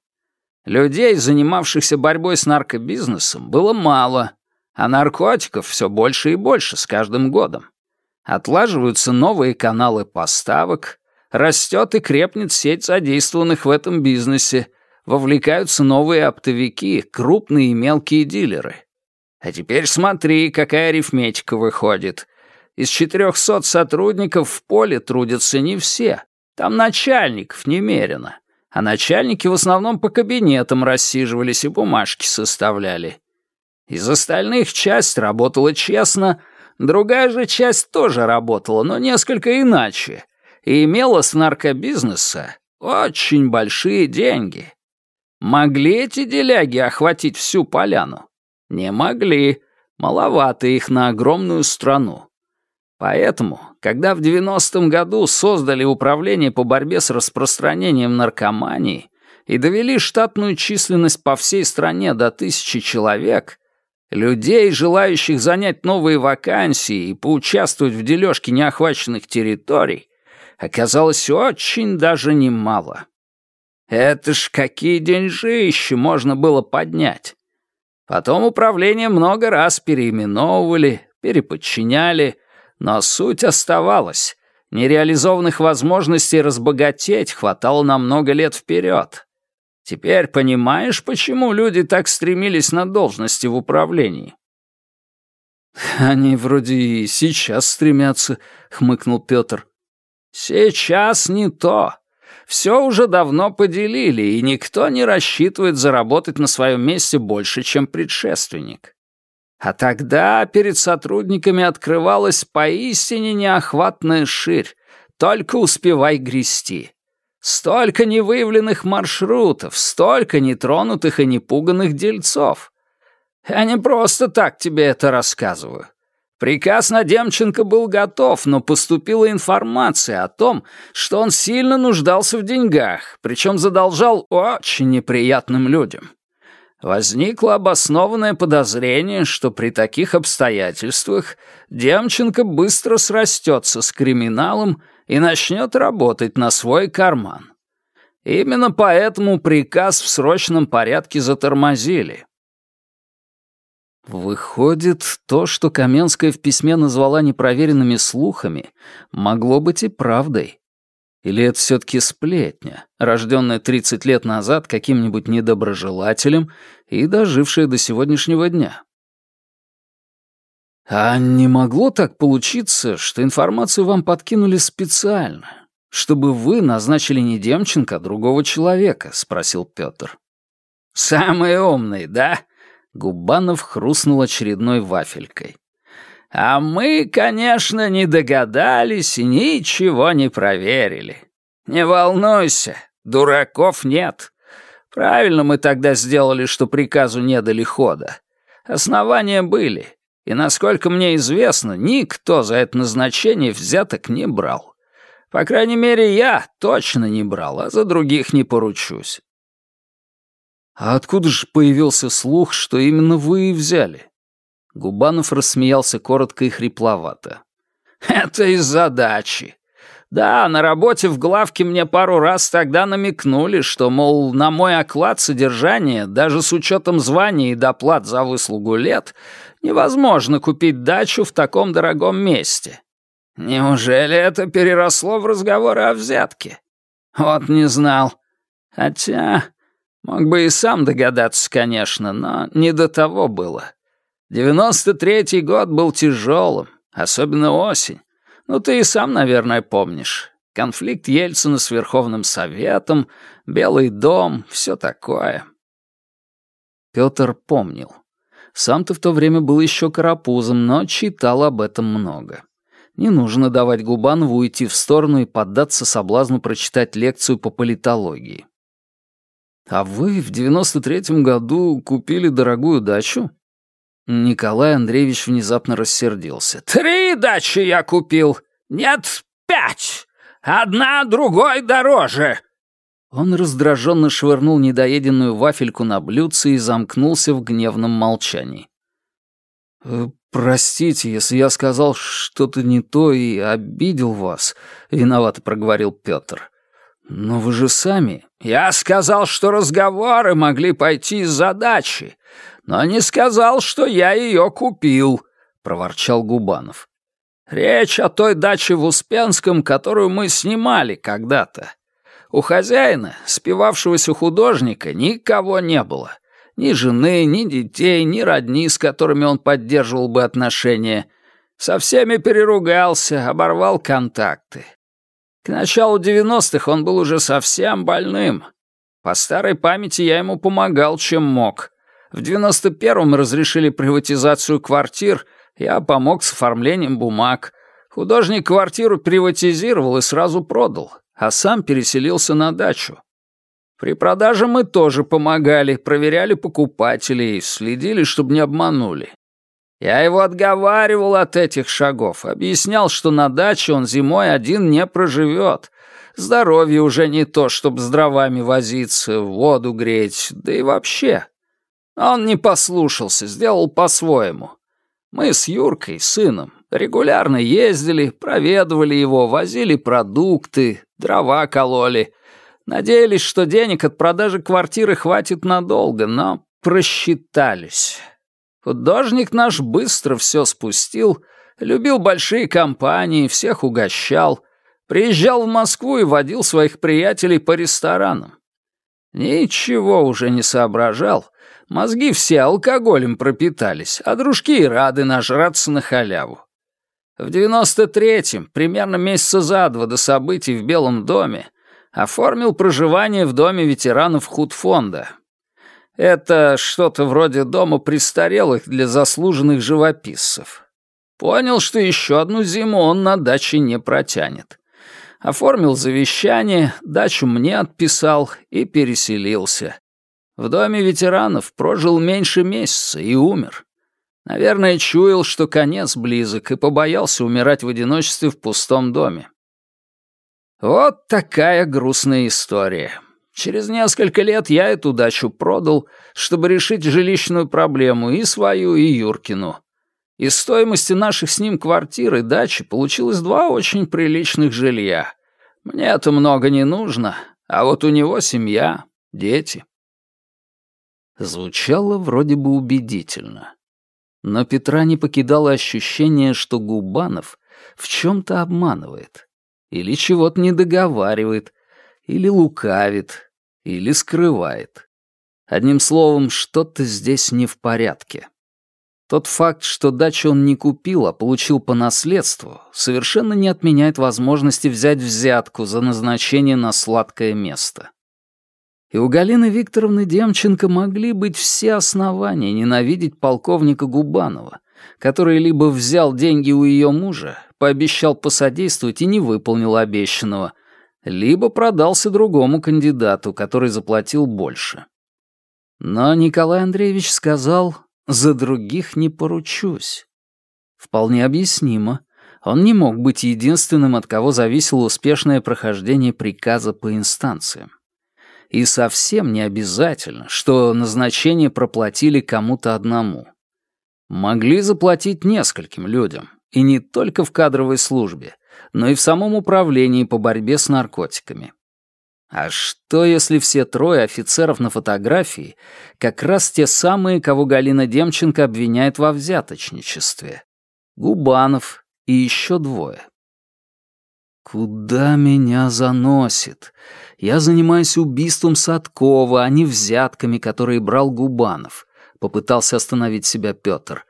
Людей, занимавшихся борьбой с наркобизнесом, было мало, а наркотиков все больше и больше с каждым годом. Отлаживаются новые каналы поставок, растет и крепнет сеть задействованных в этом бизнесе, вовлекаются новые оптовики, крупные и мелкие дилеры. А теперь смотри, какая арифметика выходит. Из 400 сотрудников в поле трудятся не все. Там начальников немерено. А начальники в основном по кабинетам рассиживались и бумажки составляли. Из остальных часть работала честно, другая же часть тоже работала, но несколько иначе, и имела с наркобизнеса очень большие деньги. Могли эти деляги охватить всю поляну? Не могли. Маловато их на огромную страну. Поэтому, когда в 90-м году создали управление по борьбе с распространением наркомании и довели штатную численность по всей стране до тысячи человек, людей, желающих занять новые вакансии и поучаствовать в дележке неохваченных территорий, оказалось очень даже немало. Это ж какие деньжища можно было поднять. Потом управление много раз переименовывали, переподчиняли, но суть оставалась. Нереализованных возможностей разбогатеть хватало на много лет вперед. Теперь понимаешь, почему люди так стремились на должности в управлении? «Они вроде и сейчас стремятся», — хмыкнул Петр. «Сейчас не то. Все уже давно поделили, и никто не рассчитывает заработать на своем месте больше, чем предшественник. А тогда перед сотрудниками открывалась поистине неохватная ширь, только успевай грести. Столько невыявленных маршрутов, столько нетронутых и непуганных дельцов. Я не просто так тебе это рассказываю. Приказ на Демченко был готов, но поступила информация о том, что он сильно нуждался в деньгах, причем задолжал очень неприятным людям. Возникло обоснованное подозрение, что при таких обстоятельствах Демченко быстро срастется с криминалом и начнет работать на свой карман. Именно поэтому приказ в срочном порядке затормозили. Выходит, то, что Каменская в письме назвала непроверенными слухами, могло быть и правдой. Или это все-таки сплетня, рожденная 30 лет назад каким-нибудь недоброжелателем и дожившая до сегодняшнего дня? А не могло так получиться, что информацию вам подкинули специально, чтобы вы назначили не Демченко, а другого человека? — спросил Петр. «Самый умный, да?» Губанов хрустнул очередной вафелькой. «А мы, конечно, не догадались и ничего не проверили. Не волнуйся, дураков нет. Правильно мы тогда сделали, что приказу не дали хода. Основания были, и, насколько мне известно, никто за это назначение взяток не брал. По крайней мере, я точно не брал, а за других не поручусь. «А откуда же появился слух, что именно вы и взяли?» Губанов рассмеялся коротко и хрипловато. «Это из задачи. Да, на работе в главке мне пару раз тогда намекнули, что, мол, на мой оклад содержания, даже с учетом звания и доплат за выслугу лет, невозможно купить дачу в таком дорогом месте. Неужели это переросло в разговоры о взятке? Вот не знал. Хотя Мог бы и сам догадаться, конечно, но не до того было. Девяносто третий год был тяжелым, особенно осень. Ну, ты и сам, наверное, помнишь. Конфликт Ельцина с Верховным Советом, Белый дом, все такое. Петр помнил. Сам-то в то время был еще карапузом, но читал об этом много. Не нужно давать Губанову уйти в сторону и поддаться соблазну прочитать лекцию по политологии. А вы в девяносто третьем году купили дорогую дачу? Николай Андреевич внезапно рассердился. «Три дачи я купил! Нет, пять! Одна другой дороже!» Он раздраженно швырнул недоеденную вафельку на блюдце и замкнулся в гневном молчании. «Э, «Простите, если я сказал что-то не то и обидел вас», — виновато проговорил Петр. «Но вы же сами...» «Я сказал, что разговоры могли пойти из-за дачи но не сказал, что я ее купил», — проворчал Губанов. «Речь о той даче в Успенском, которую мы снимали когда-то. У хозяина, спивавшегося художника, никого не было. Ни жены, ни детей, ни родни, с которыми он поддерживал бы отношения. Со всеми переругался, оборвал контакты. К началу девяностых он был уже совсем больным. По старой памяти я ему помогал, чем мог. В 91-м разрешили приватизацию квартир, я помог с оформлением бумаг. Художник квартиру приватизировал и сразу продал, а сам переселился на дачу. При продаже мы тоже помогали, проверяли покупателей, следили, чтобы не обманули. Я его отговаривал от этих шагов, объяснял, что на даче он зимой один не проживет. Здоровье уже не то, чтобы с дровами возиться, воду греть, да и вообще. Он не послушался, сделал по-своему. Мы с Юркой, сыном, регулярно ездили, проведывали его, возили продукты, дрова кололи. Надеялись, что денег от продажи квартиры хватит надолго, но просчитались. Художник наш быстро все спустил, любил большие компании, всех угощал, приезжал в Москву и водил своих приятелей по ресторанам. Ничего уже не соображал, Мозги все алкоголем пропитались, а дружки и рады нажраться на халяву. В девяносто третьем, примерно месяца за два до событий в Белом доме, оформил проживание в доме ветеранов худфонда. Это что-то вроде дома престарелых для заслуженных живописцев. Понял, что еще одну зиму он на даче не протянет. Оформил завещание, дачу мне отписал и переселился. В доме ветеранов прожил меньше месяца и умер. Наверное, чуял, что конец близок, и побоялся умирать в одиночестве в пустом доме. Вот такая грустная история. Через несколько лет я эту дачу продал, чтобы решить жилищную проблему и свою, и Юркину. Из стоимости наших с ним квартир и дачи получилось два очень приличных жилья. Мне это много не нужно, а вот у него семья, дети. Звучало вроде бы убедительно. Но Петра не покидало ощущение, что Губанов в чем-то обманывает. Или чего-то не договаривает, или лукавит, или скрывает. Одним словом, что-то здесь не в порядке. Тот факт, что дачу он не купил, а получил по наследству, совершенно не отменяет возможности взять взятку за назначение на сладкое место. И у Галины Викторовны Демченко могли быть все основания ненавидеть полковника Губанова, который либо взял деньги у ее мужа, пообещал посодействовать и не выполнил обещанного, либо продался другому кандидату, который заплатил больше. Но Николай Андреевич сказал, «За других не поручусь». Вполне объяснимо. Он не мог быть единственным, от кого зависело успешное прохождение приказа по инстанциям. И совсем не обязательно, что назначение проплатили кому-то одному. Могли заплатить нескольким людям, и не только в кадровой службе, но и в самом управлении по борьбе с наркотиками. А что, если все трое офицеров на фотографии как раз те самые, кого Галина Демченко обвиняет во взяточничестве? Губанов и еще двое. Куда меня заносит? Я занимаюсь убийством Садкова, а не взятками, которые брал Губанов. Попытался остановить себя Петр.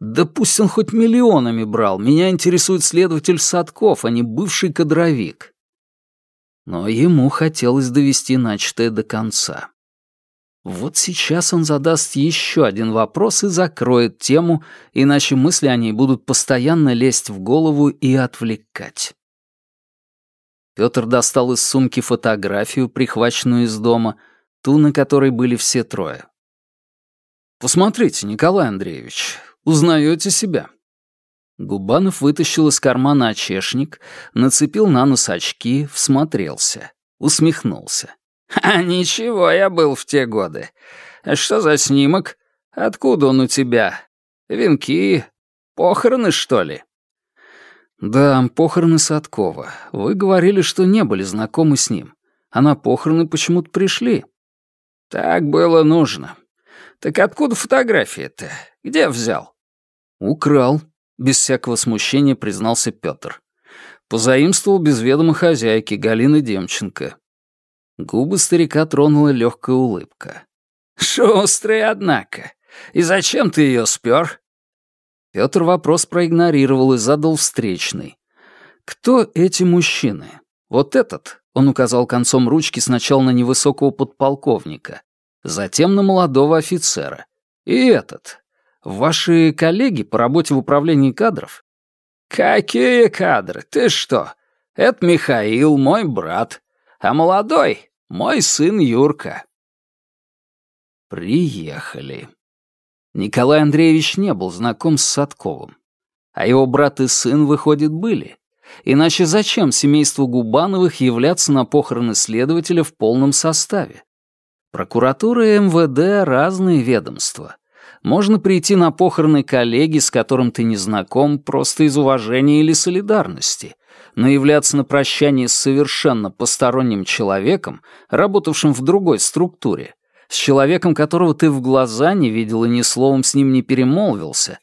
Да пусть он хоть миллионами брал. Меня интересует следователь Садков, а не бывший кадровик. Но ему хотелось довести начатое до конца. Вот сейчас он задаст еще один вопрос и закроет тему, иначе мысли о ней будут постоянно лезть в голову и отвлекать. Пётр достал из сумки фотографию, прихваченную из дома, ту, на которой были все трое. «Посмотрите, Николай Андреевич, узнаете себя?» Губанов вытащил из кармана очешник, нацепил на нос очки, всмотрелся, усмехнулся. «А ничего я был в те годы. А что за снимок? Откуда он у тебя? Венки? Похороны, что ли?» «Да, похороны Садкова. Вы говорили, что не были знакомы с ним. А на похороны почему-то пришли». «Так было нужно. Так откуда фотография-то? Где взял?» «Украл», — без всякого смущения признался Пётр. Позаимствовал без ведома хозяйки Галины Демченко. Губы старика тронула легкая улыбка. «Шустрый, однако. И зачем ты ее спер?» Петр вопрос проигнорировал и задал встречный. «Кто эти мужчины? Вот этот?» — он указал концом ручки сначала на невысокого подполковника, затем на молодого офицера. «И этот? Ваши коллеги по работе в управлении кадров?» «Какие кадры? Ты что? Это Михаил, мой брат. А молодой — мой сын Юрка». Приехали. Николай Андреевич не был знаком с Садковым. А его брат и сын, выходит, были. Иначе зачем семейству Губановых являться на похороны следователя в полном составе? Прокуратура и МВД — разные ведомства. Можно прийти на похороны коллеги, с которым ты не знаком, просто из уважения или солидарности, но являться на прощание с совершенно посторонним человеком, работавшим в другой структуре, с человеком, которого ты в глаза не видел и ни словом с ним не перемолвился.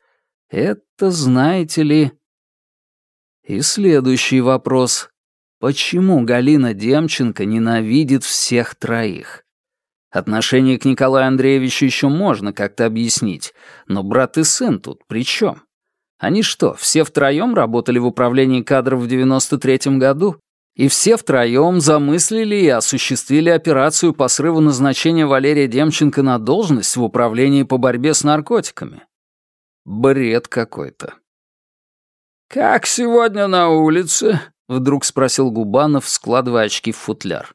Это, знаете ли... И следующий вопрос. Почему Галина Демченко ненавидит всех троих? Отношение к Николаю Андреевичу еще можно как-то объяснить, но брат и сын тут при чем? Они что, все втроем работали в управлении кадров в 93-м году? И все втроем замыслили и осуществили операцию по срыву назначения Валерия Демченко на должность в управлении по борьбе с наркотиками. Бред какой-то. «Как сегодня на улице?» — вдруг спросил Губанов, складывая очки в футляр.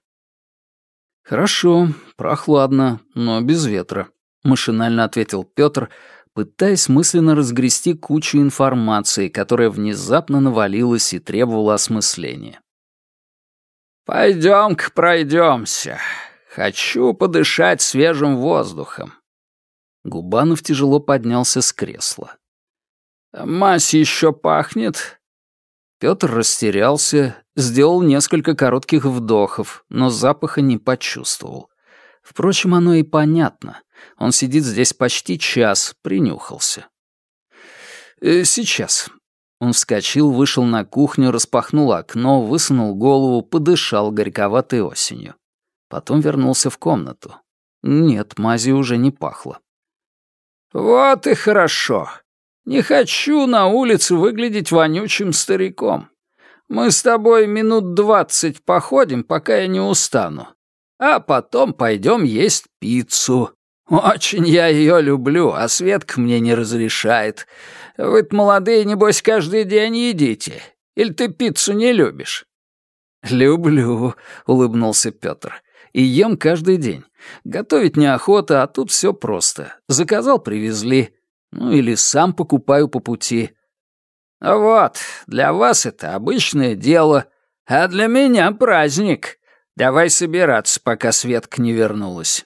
«Хорошо, прохладно, но без ветра», — машинально ответил Пётр, пытаясь мысленно разгрести кучу информации, которая внезапно навалилась и требовала осмысления. «Пойдем-ка пройдемся. Хочу подышать свежим воздухом». Губанов тяжело поднялся с кресла. «Мазь еще пахнет?» Петр растерялся, сделал несколько коротких вдохов, но запаха не почувствовал. Впрочем, оно и понятно. Он сидит здесь почти час, принюхался. «Э, «Сейчас. Он вскочил, вышел на кухню, распахнул окно, высунул голову, подышал горьковатой осенью. Потом вернулся в комнату. Нет, мази уже не пахло. «Вот и хорошо. Не хочу на улице выглядеть вонючим стариком. Мы с тобой минут двадцать походим, пока я не устану. А потом пойдем есть пиццу. Очень я ее люблю, а Светка мне не разрешает. Вы-то молодые, небось, каждый день едите. Или ты пиццу не любишь?» «Люблю», — улыбнулся Петр. «И ем каждый день. Готовить неохота, а тут все просто. Заказал, привезли. Ну или сам покупаю по пути». «Вот, для вас это обычное дело, а для меня праздник. Давай собираться, пока Светка не вернулась».